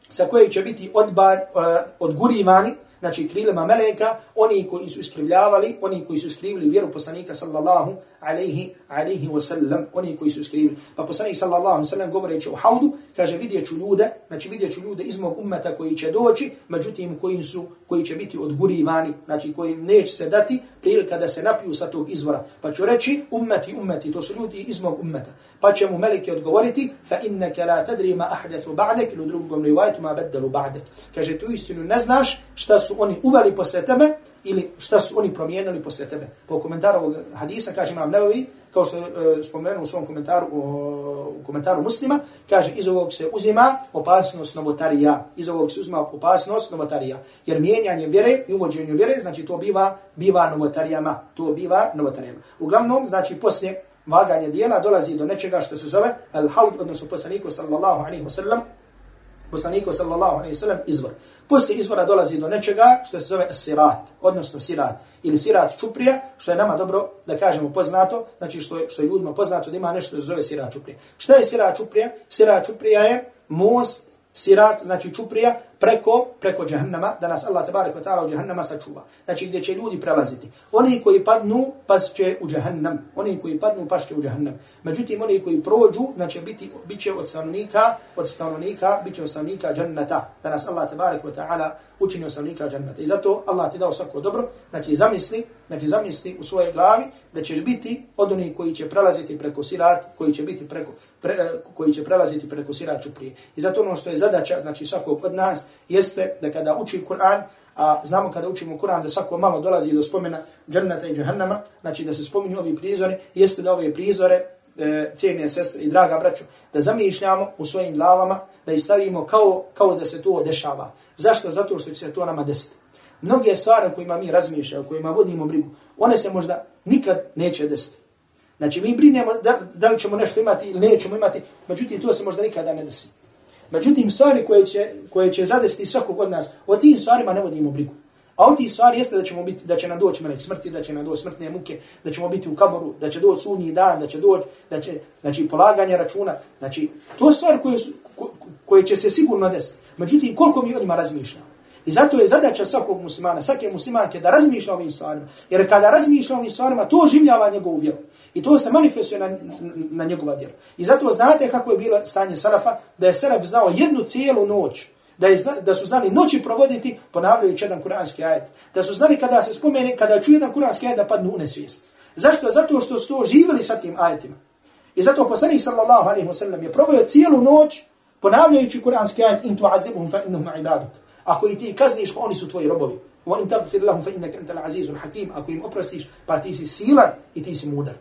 sa koje će biti odba, eh, uh, odgurivani, znači krilima meleka, oni koji su iskrivljavali, oni koji su iskrivili vjeru poslanika sallallahu alaihi, alaihi wasallam, oni koji su iskrivili. Pa poslanik sallallahu alaihi wasallam govoreći o haudu, kaže vidjet ću ljude, znači vidjet ću ljude iz mog ummeta koji će doći, međutim koji, su, koji će biti odgurivani, znači koji neće se dati prilika da se napiju sa tog izvora. Pa ću reći ummeti, ummeti, to su ljudi iz mog ummeta. Pa će mu meleke odgovoriti, fa inneke la tadri ma ahdathu ba'dek, ili u drugom rivajtu ma beddalu ba'dek. Kaže, tu istinu ne znaš šta su su oni uveli posle tebe, ili šta su oni promijenili posle tebe. Po komentaru ovog hadisa, kaže imam Nevevi, kao što je spomenuo u svom komentaru, u komentaru muslima, kaže iz ovog se uzima opasnost novotarija. Iz ovog se uzima opasnost novotarija. Jer mijenjanje vjere i uvođenje vjere, znači to biva, biva novotarijama. To biva novotarijama. Uglavnom, znači poslije vaganje dijela dolazi do nečega što se zove al-haud, odnosno poslaniku sallallahu alaihi wa sallam, poslaniku sallallahu alaihi sallam izvor. Poslije izvora dolazi do nečega što se zove sirat, odnosno sirat, ili sirat čuprija, što je nama dobro da kažemo poznato, znači što je, što je ljudima poznato da ima nešto što se zove sirat čuprija. Šta je sirat čuprija? Sirat čuprija je most sirat, znači čuprija, preko, preko džahnama, da nas Allah tabarik wa ta'ala u džahnama sačuva. Znači gdje će ljudi prelaziti. Oni koji padnu, pas će u džahannam. Oni koji padnu, pas će u džahannam. Međutim, oni koji prođu, znači biti, bit će od stanovnika, od stanovnika, bit će od stanovnika džannata. Da nas Allah tabarik wa ta'ala učini od stanovnika džannata. I zato Allah ti dao svako dobro, znači zamisli, znači zamisli u svojoj glavi da ćeš biti od onih koji će prelaziti preko sirat, koji će biti preko, pre, eh, koji će prelaziti preko sirat čuprije. I zato ono što je zadaća, znači svakog od nas, jeste da kada uči Kur'an, a znamo kada učimo Kur'an da svako malo dolazi do spomena džennata i džahannama, znači da se spominju ovi prizori, jeste da ove prizore, e, cijene sestre i draga braću, da zamišljamo u svojim glavama, da ih stavimo kao, kao da se to dešava. Zašto? Zato što će se to nama desiti. Mnoge stvari o kojima mi razmišljamo, o kojima vodimo brigu, one se možda nikad neće desiti. Znači, mi brinemo da, da li ćemo nešto imati ili nećemo imati, međutim, to se možda nikada ne desi. Međutim, stvari koje će, koje će zadesti svakog od nas, o tih stvarima ne vodimo brigu. A od tih stvari jeste da ćemo biti, da će nam doći melek smrti, da će nam doći smrtne muke, da ćemo biti u kaboru, da će doći sudnji dan, da će doći, da će, znači, polaganje računa. Znači, to je stvar koje, su, ko, koje će se sigurno desiti. Međutim, koliko mi o njima razmišljamo? I zato je zadaća svakog muslimana, svake muslimanke da razmišlja o ovim stvarima. Jer kada razmišlja o ovim stvarima, to življava njegovu vjeru. I to se manifestuje na, na njegova djela. I zato znate kako je bilo stanje Sarafa, da je Saraf znao jednu cijelu noć, da, je zna, da su znali noći provoditi ponavljajući jedan kuranski ajet. Da su znali kada se spomene, kada čuje jedan kuranski ajet da padnu u nesvijest. Zašto? Zato što su to živjeli sa tim ajetima. I zato poslanik sallallahu alaihi wa sallam je provio cijelu noć ponavljajući kuranski ajet in tu'adhibuhum fa innahum ibaduk. Ako i ti kazniš, pa oni su tvoji robovi. Wa in tagfir lahum fa innaka antal azizul hakim. Ako im oprostiš, pa ti si silan i ti si mudar.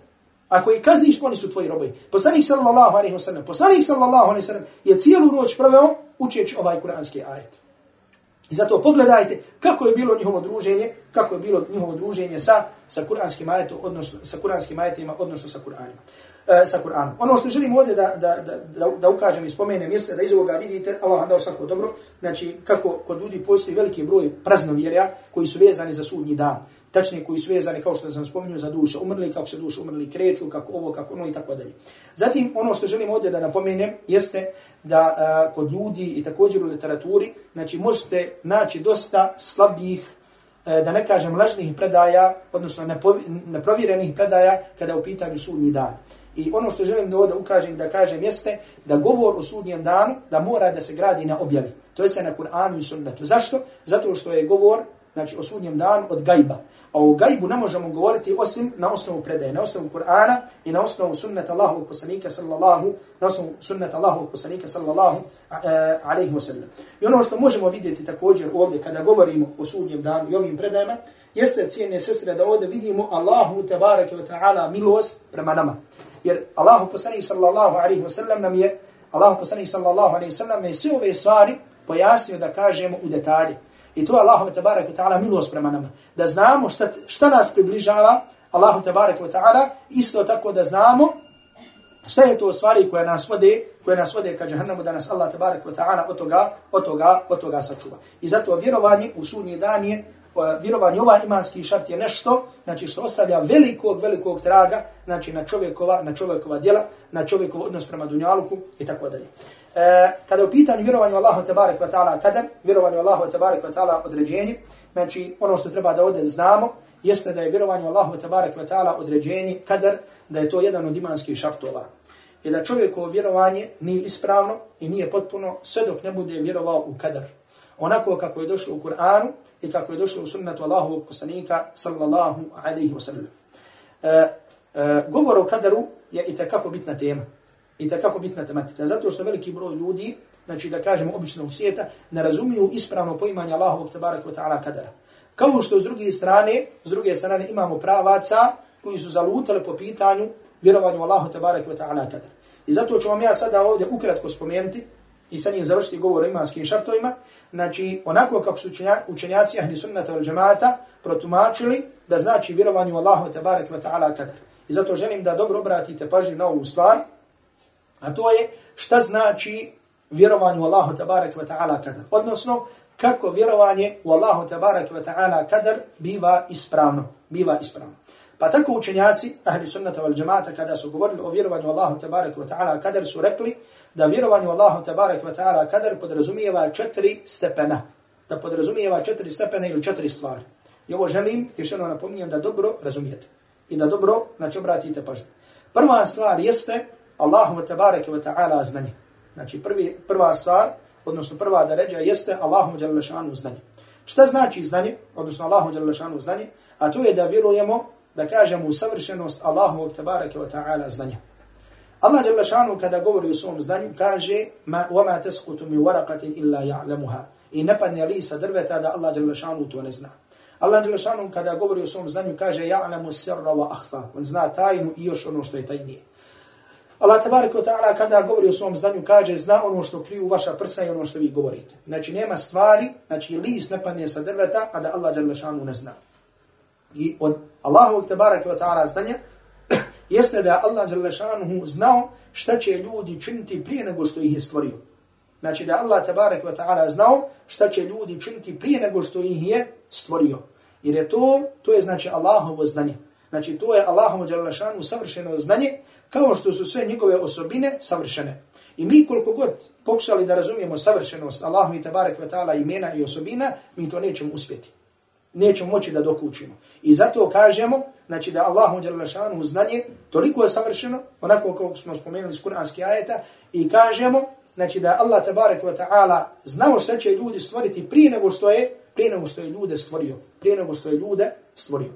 Ako ih kazniš, oni su tvoji robovi. Poslanik sallallahu alaihi wa sallam, poslanik sallallahu alaihi wa sallam je cijelu noć proveo učeći ovaj kuranski ajet. I zato pogledajte kako je bilo njihovo druženje, kako je bilo njihovo druženje sa sa kuranskim ajetom, odnosno sa kuranskim ajetima, odnosno sa Kur'anima. E, sa Kur'anom. Ono što želim ovdje da, da, da, da, da ukažem i spomenem jeste da iz ovoga vidite, Allah vam dao svako dobro, znači kako kod ljudi postoji veliki broj praznovjerja koji su vezani za sudnji dan tačnije koji su vezani kao što sam spomenuo za duše umrli, kako se duše umrli kreću, kako ovo, kako ono i tako dalje. Zatim ono što želim ovdje da napomenem jeste da a, kod ljudi i također u literaturi, znači možete naći dosta slabih e, da ne kažem lažnih predaja, odnosno neprovjerenih predaja kada je u pitanju sudnji dan. I ono što želim da ovdje ukažem, da kažem, jeste da govor o sudnjem danu da mora da se gradi na objavi. To je se na Kur'anu i sunnetu. Zašto? Zato što je govor znači o sudnjem danu od gajba. A o gajbu ne možemo govoriti osim na osnovu predaje, na osnovu Kur'ana i na osnovu sunnata Allahovog poslanika sallallahu, na osnovu sunnata Allahovog poslanika sallallahu e, alaihi wa sallam. I ono što možemo vidjeti također ovdje kada govorimo o sudnjem danu i ovim predajama, jeste cijene sestre da ovdje vidimo Allahu tebareke wa ta'ala milost prema nama. Jer Allahu poslanik sallallahu alaihi wa sallam nam je, Allahu poslanik sallallahu alaihi wa sallam je sve ove stvari pojasnio da kažemo u detalje. I to je Allahu tabaraka ta'ala milost prema nama. Da znamo šta, šta nas približava Allahu tabaraka ta'ala, isto tako da znamo šta je to stvari koje nas vode, koje nas vode ka džahannamu da nas Allah tabaraka ta'ala od toga, od toga, od toga sačuva. I zato vjerovanje u sudnji dan je vjerovanje ova imanski šart je nešto, znači što ostavlja velikog, velikog traga, znači na čovjekova, na čovjekova djela, na čovjekov odnos prema dunjaluku i tako dalje. E, kada u pitanju vjerovanju Allahu tebarek wa ta'ala kadar, vjerovanju Allahu tebarek wa ta'ala određenje, znači ono što treba da ovdje znamo, jeste da je vjerovanju Allahu tebarek wa ta'ala određenje kadar, da je to jedan od imanskih šartova. I da čovjekovo vjerovanje nije ispravno i nije potpuno sve dok ne bude vjerovao u kadar. Onako kako je došlo u Kur'anu i kako je došlo u sunnetu Allahovog poslanika sallallahu alaihi wa sallam. E, e, govor o kadaru je i takako bitna tema i takako bitna tematika. Zato što veliki broj ljudi, znači da kažemo običnog svijeta, ne razumiju ispravno poimanje Allahovog tabarak wa ta'ala kadara. Kao što s druge strane, s druge strane imamo pravaca koji su zalutali po pitanju vjerovanju Allahu tabarak wa ta'ala kadara. I zato ću vam ja sada ovdje ukratko spomenuti i sa njim završiti govor o imanskim šartovima, znači onako kako su učenjaci ahli sunnata al džemata protumačili da znači vjerovanju Allahu tabarak wa ta'ala kadara. I zato želim da dobro obratite pažnju na ovu stvar, A to je šta znači vjerovanje u Allahu tabarak wa ta'ala kadar. Odnosno, kako vjerovanje u Allahu tabarak wa ta'ala kadar biva ispravno. Biva ispravno. Pa tako učenjaci, ahli sunnata wal džemata, kada su govorili o vjerovanju Allahu tabarak wa ta'ala kadar, su rekli da vjerovanje u Allahu tabarak wa ta'ala kadar podrazumijeva četiri stepena. Da podrazumijeva četiri stepena ili četiri stvari. I ovo želim, još jednom napominjem, da dobro razumijete. I da dobro, znači, obratite pažnju. Prva stvar jeste Allahu wa tabaraka wa ta'ala znanje. Znači prvi, prva stvar, odnosno prva deređa jeste Allahu jalla šanu znanje. Šta znači znanje, odnosno Allahu jalla šanu znanje? A to je da vjerujemo, da kažemo u savršenost Allahu wa tabaraka wa ta'ala znanje. Allah jalla šanu kada govori o svom znanju kaže ma, وَمَا تَسْقُتُ مِنْ وَرَقَةٍ إِلَّا يَعْلَمُهَا I ne padne lisa drveta da Allah jalla šanu to ne zna. Allah jalla šanu kada govori o svom znanju kaže يَعْلَمُ السِّرَّ وَأَخْفَى On zna tajnu i još ono što je tajnije. Allah tabarik wa ta'ala kada govori o svom znanju kaže zna ono što kriju vaša prsa i ono što vi govorite. Znači nema stvari, znači list ne padne sa drveta, a da Allah jalla ne zna. I od Allahovog tabarik wa ta'ala znanja jeste da Allah jalla znao šta će ljudi činiti prije nego što ih je stvorio. Znači da Allah tabarik wa ta'ala znao šta će ljudi činiti prije nego što ih je stvorio. Jer je to, to je znači Allahovo znanje. Znači to je Allahom Đalešanu savršeno znanje, kao što su sve njegove osobine savršene. I mi koliko god pokušali da razumijemo savršenost Allahom i tabarek wa ta'ala imena i osobina, mi to nećemo uspjeti. Nećemo moći da dokučimo. I zato kažemo, znači da Allahu Đalešanu znanje toliko je savršeno, onako kako smo spomenuli iz kuranske ajeta, i kažemo, znači da Allah tabarek wa ta'ala znao šta će ljudi stvoriti prije nego što je prije nego što je ljude stvorio. Prije nego što je ljude stvorio.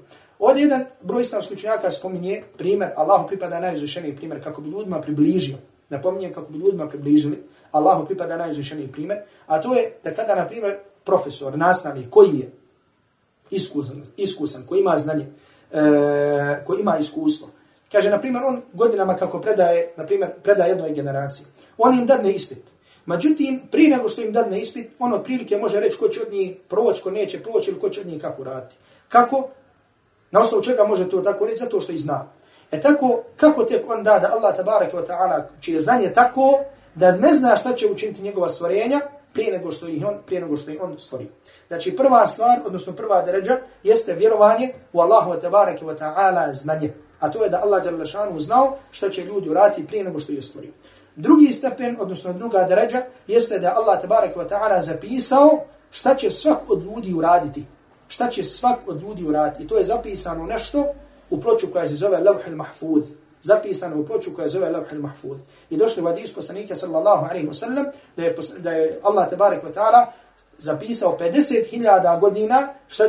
Ovdje jedan broj islamskih učenjaka spominje primjer, Allahu pripada najizvišeniji primjer kako bi ljudima približio. Napominjem kako bi ljudima približili, Allahu pripada najizvišeniji primjer, a to je da kada, na primjer, profesor, nastavnik, koji je iskusan, iskusan koji ima znanje, e, koji ima iskustvo, kaže, na primjer, on godinama kako predaje, na primjer, predaje jednoj generaciji, on im dadne ispit. Međutim, prije nego što im dadne ispit, on otprilike može reći ko će od njih proći, ko neće proći ili ko će od njih kako raditi. Kako? Na osnovu čega može to tako reći? Zato što i zna. E tako, kako tek on da da Allah tabaraka wa ta'ala, čije znanje tako, da ne zna šta će učiniti njegova stvorenja prije nego što ih on, prije nego što ih on stvorio. Znači, prva stvar, odnosno prva deređa, jeste vjerovanje u Allahu tabaraka wa ta'ala znanje. A to je da Allah znao šta će ljudi uraditi prije nego što ih stvorio. Drugi stepen, odnosno druga deređa, jeste da Allah tabaraka wa ta'ala zapisao šta će svak od ljudi uraditi. Šta će svak od ljudi uraditi. I to je zapisano nešto u ploču koja se zove Lawh Mahfuz. Zapisano u ploču koja se zove Lawh Mahfuz. I došli u hadis poslanika sallallahu alaihi wa sallam da je, da je Allah tabarek wa ta'ala zapisao 50.000 godina šta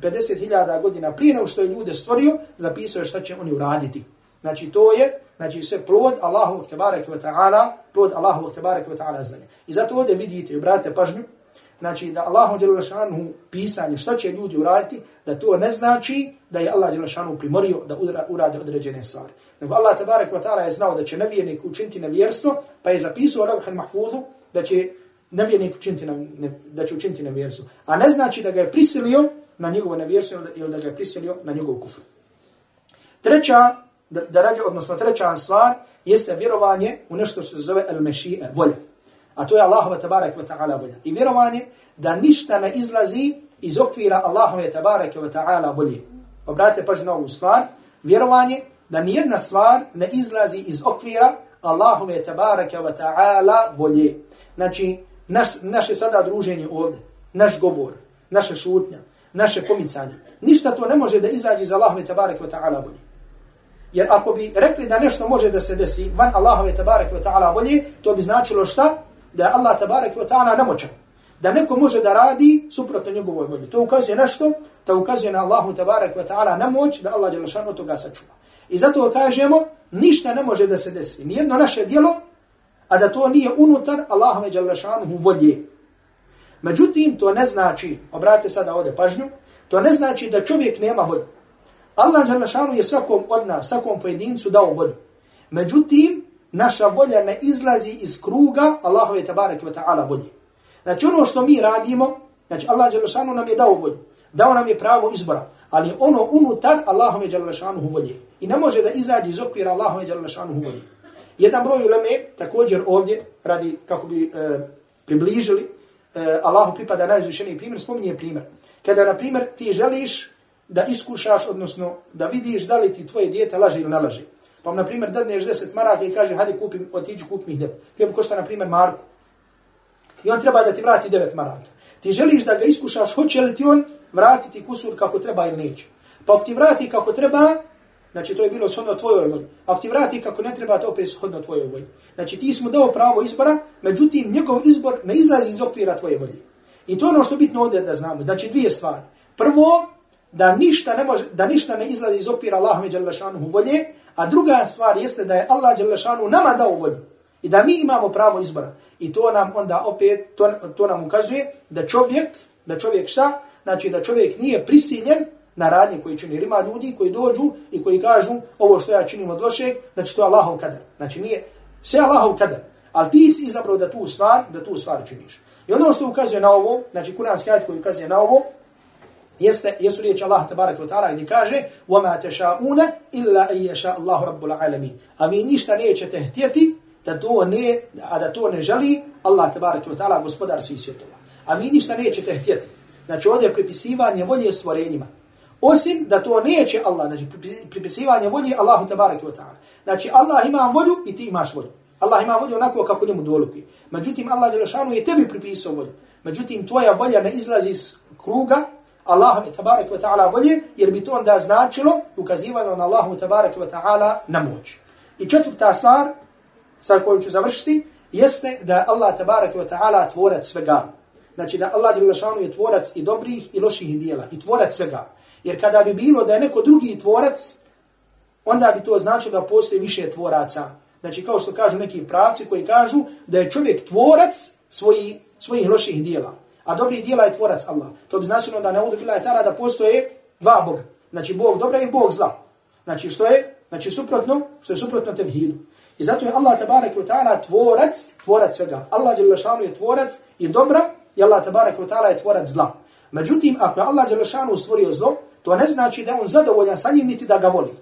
50.000 godina prije nego što je ljude stvorio, zapisao je šta će oni uraditi. Znači to je znači sve plod Allahu tebareke ve taala, plod Allahu tebareke ve taala znanje. I zato ovdje vidite, obratite pažnju, znači da Allahu dželle pisanje šta će ljudi uraditi, da to ne znači da je Allah dželle primorio da urade određene stvari. Nego Allah tebareke ve taala je znao da će nevjernik učiniti nevjerstvo, pa je zapisao Ravhan Mahfuzu da će nevjernik učiniti da će učiniti nevjerstvo. A ne znači da ga je prisilio na njegovo nevjerstvo ili da ga je prisilio na njegov kufr. Treća da rađe, odnosno treća stvar, jeste vjerovanje u nešto što se zove el-mešije, volja. A to je Allahove tabarak wa ta'ala volja. I vjerovanje da ništa ne izlazi iz okvira Allahove tabarak wa ta'ala volje. Obratite pažnju na ovu stvar. Vjerovanje da nijedna stvar ne izlazi iz okvira Allahove tabarak wa ta'ala volje. Znači, naš, naše sada druženje ovdje, naš govor, naše šutnja, naše pomicanje, ništa to ne može da izađe iz Allahove tabareke wa ta'ala volje. Jer ako bi rekli da nešto može da se desi van Allahove tabareke wa ta'ala volje, to bi značilo šta? Da je Allah tabarak wa ta'ala nemoćan. Da neko može da radi suprotno njegovoj volji. To ukazuje na što? to ukazuje na Allahu tabarak wa ta'ala nemoć da Allah Đelešanu toga sačuva. I zato kažemo, ništa ne može da se desi. Nijedno naše dijelo, a da to nije unutar Allahove Đelešanu volje. Međutim, to ne znači, obratite sada ovdje pažnju, to ne znači da čovjek nema volju. Allah Đelešanu je svakom od nas, svakom pojedincu dao volju. Međutim, naša volja ne izlazi iz kruga Allahove tabareke wa ta'ala volje. Znači ono što mi radimo, znači Allah Đalešanu nam je dao volju. Dao nam je pravo izbora. Ali ono unutar Allahove Đalešanu volje. I ne može da izađe iz okvira Allahove Đalešanu volje. Jedan broj uleme također ovdje radi kako bi e, približili e, Allahu pripada najizvišeniji primjer, spominje primjer. Kada, na primjer, ti želiš da iskušaš, odnosno da vidiš da li ti tvoje dijete laže ili ne laže. Pa na primjer dadneš 10 maraka i kaže hadi kupim, otiđi kup mi hljeb. Hljeb košta na primjer marku. I on treba da ti vrati 9 maraka. Ti želiš da ga iskušaš, hoće li ti on vratiti kusur kako treba ili neće. Pa ako ti vrati kako treba, znači to je bilo shodno tvojoj volji. Ako ti vrati kako ne treba, to opet shodno tvojoj volji. Znači ti smo dao pravo izbora, međutim njegov izbor ne izlazi iz okvira tvoje volje. I to ono što bitno ovdje da znamo. Znači dvije stvari. Prvo, da ništa ne može da ništa ne izlazi iz okvira Allaha dželle šanehu volje, a druga stvar jeste da je Allah dželle nama dao volju i da mi imamo pravo izbora. I to nam onda opet to, to nam ukazuje da čovjek, da čovjek šta? Znači da čovjek nije prisiljen na radnje koje čini. Ima ljudi koji dođu i koji kažu ovo što ja činim od lošeg, znači to je Allahov kader. Znači nije sve Allahov kader. Ali ti si izabrao da tu stvar, da tu stvar činiš. I ono što ukazuje na ovo, znači kuranski ajit koji ukazuje na ovo, jeste jesu riječ Allah tabaraka wa taala gdje kaže وَمَا ma tashauna illa an yasha Allah rabbul alamin a mi ništa nećete htjeti da to ne, a da to ne želi Allah tabaraka wa ta'ala gospodar svih svjetova. A mi ništa nećete htjeti. Znači ovdje je pripisivanje volje stvorenjima. Osim da to neće Allah, znači pripisivanje volje Allahu tabaraka wa ta'ala. Znači Allah ima volju i ti imaš volju. Allah ima volju onako kako njemu doluki. Međutim, Allah Đelešanu je tebi pripisao volju. Međutim, tvoja volja ne izlazi iz kruga Allahove tabaraka wa ta'ala volje, jer bi to onda značilo ukazivalo na Allahu tabaraka wa ta'ala na moć. I četvrta stvar, sa kojom ću završiti, jeste da Allah tabaraka wa ta'ala tvorac svega. Znači da Allah Đelešanu je tvorac i dobrih i loših dijela, i tvorac svega. Jer kada bi bilo da je neko drugi tvorac, onda bi to značilo da postoji više tvoraca. Znači kao što kažu neki pravci koji kažu da je čovjek tvorac svoji, svojih loših dijela. A dobri dijela je tvorac Allah. To bi značilo da ne bila je tara da postoje dva Boga. Znači Bog dobra i Bog zla. Znači što je? Znači suprotno, što je suprotno tevhidu. I zato je Allah tabarak wa ta'ala tvorac, tvorac svega. Allah Đelešanu je tvorac i dobra i Allah tabarak wa ta'ala je tvorac zla. Međutim, ako je Allah Đelešanu stvorio zlo, to ne znači da on zadovoljan sa njim, niti da ga voli.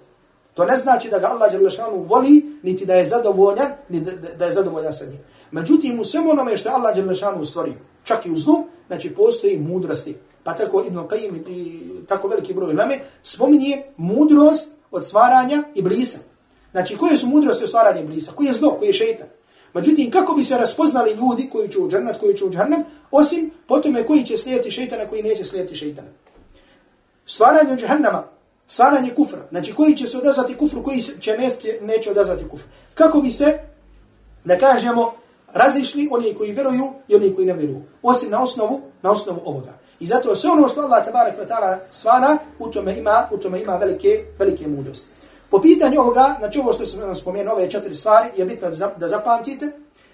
To ne znači da ga Allah Đelešanu voli, niti da je zadovoljan, niti da je zadovoljan sa njim. Međutim, u svemu onome što je Allah Đelešanu stvorio, čak i u zlu, znači postoji mudrosti. Pa tako Ibn Qayyim i tako veliki broj lame spominje mudrost od stvaranja Iblisa. Znači, koje su mudrosti od stvaranja Iblisa? Koje je zlo? Koje je šeitan? Međutim, kako bi se raspoznali ljudi koji će u džernat, koji će u džernem, osim potom koji će slijediti šeitana, koji neće slijediti šeitana. Stvaranje džernama, stvaranje kufra, znači koji će se odazvati kufru, koji će neće, neće odazvati kufru. Kako bi se, da kažemo, razišli oni koji vjeruju i oni koji ne vjeruju. Osim na osnovu, na osnovu ovoga. I zato sve ono što Allah tabarak wa ta'ala stvara, u tome ima, u tome ima velike, velike mudrosti. Po pitanju ovoga, znači ovo što sam spomenuo, ove četiri stvari, je bitno da zapamtite.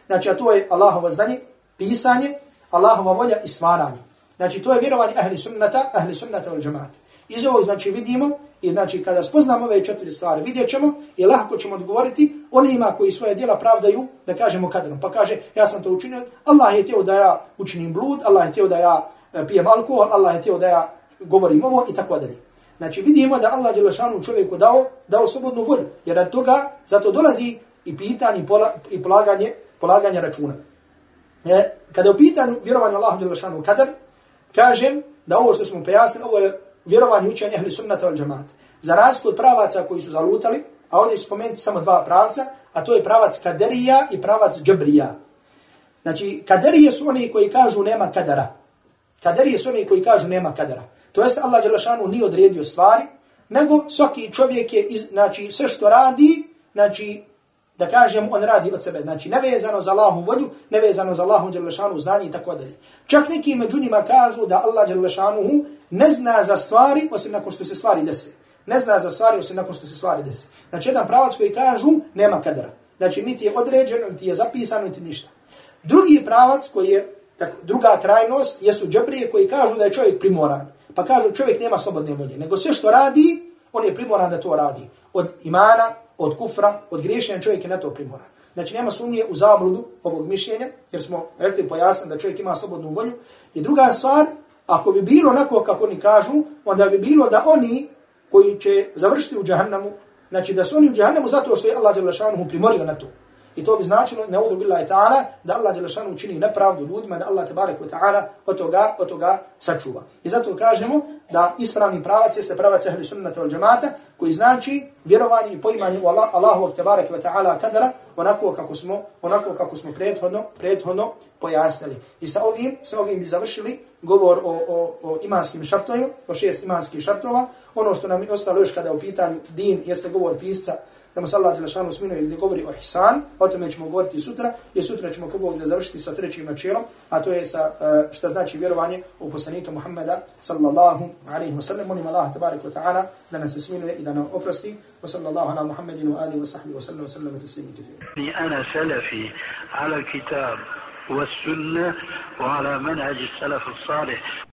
Znači, a to je Allahovo znanje, pisanje, Allahova volja i stvaranje. Znači, to je vjerovanje ahli sunnata, ahli sunnata ul džamata. Iz ovog, znači, vidimo, i znači, kada spoznamo ove četiri stvari, vidjet ćemo i lahko ćemo odgovoriti onima koji svoje djela pravdaju, da kažemo kadrom. Pa kaže, ja sam to učinio, Allah je teo da ja učinim blud, Allah je teo da ja e, pijem alkohol, Allah je teo da ja govorim ovo i tako dalje. Znači vidimo da Allah Đelešanu čovjeku dao, dao slobodnu volju. Jer od toga, zato dolazi i pitanje pola, i polaganje, polaganje računa. E, kada je u pitanju vjerovanja Allahu Đelešanu kadar, kažem da ovo što smo pojasnili, ovo je vjerovanje učenja ehli sunnata al džamat. Za razliku od pravaca koji su zalutali, a ovdje ću spomenuti samo dva pravca, a to je pravac kaderija i pravac džabrija. Znači, kaderije su oni koji kažu nema kadara. Kaderije su oni koji kažu nema kadara. To jest Allah Đelešanu nije odredio stvari, nego svaki čovjek je, iz, znači, sve što radi, znači, da kažem, on radi od sebe. Znači, nevezano za Allahu volju, nevezano za Allahu Đelešanu znanje i tako dalje. Čak neki među njima kažu da Allah Đelešanu ne zna za stvari, osim nakon što se stvari desi. Ne zna za stvari, osim nakon što se stvari desi. Znači, jedan pravac koji kažu, nema kadra. Znači, niti je određeno, niti je zapisano, niti ništa. Drugi pravac koji je, tako, druga krajnost, jesu džabrije koji kažu da je čovjek primoran. Pa kažu čovjek nema slobodne volje, nego sve što radi, on je primoran da to radi. Od imana, od kufra, od griješenja čovjek je na to primoran. Znači nema sumnje u zabludu ovog mišljenja, jer smo rekli pojasno da čovjek ima slobodnu volju. I druga stvar, ako bi bilo onako kako oni kažu, onda bi bilo da oni koji će završiti u džahannamu, znači da su oni u džahannamu zato što je Allah primorio na to. I to bi značilo, ne uzu billahi ta'ala, da Allah Đelešanu učini nepravdu ljudima, da Allah tabarik wa ta'ala od toga, od toga sačuva. I zato kažemo da ispravni pravac jeste pravac ahli sunnata wal džamata, koji znači vjerovanje i poimanje u Allah, Allahu tebarek ve ta'ala kadara, onako kako smo, onako kako smo prethodno, prethodno pojasnili. I sa ovim, sa ovim bi završili govor o, o, o imanskim šartovima, o šest imanskih šartova. Ono što nam je ostalo još kada je u pitanju din, jeste govor pisca da mu se Allah Đelešanu sminuje gdje govori o ihsan, o tome ćemo govoriti sutra, i sutra ćemo kogog da završiti sa trećim načelom, a to je sa uh, šta znači vjerovanje u poslanika Muhammeda sallallahu alaihi wa sallam, molim Allah tabarik wa ta'ala da nas se sminuje i da nam oprosti, wa sallallahu ala Muhammedin wa alihi wa sahbihi wa sallam wa sallam wa taslimu kithir. Ana salafi ala kitab والسنة وعلى منهج السلف الصالح